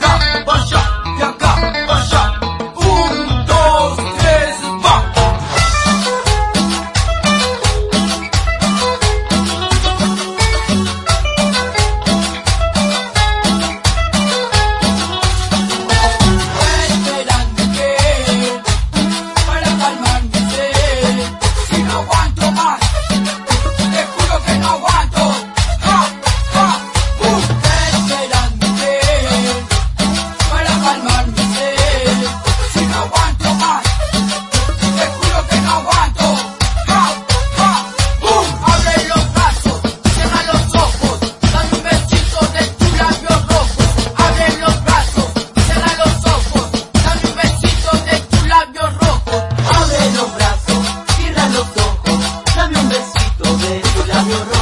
Bunch amor.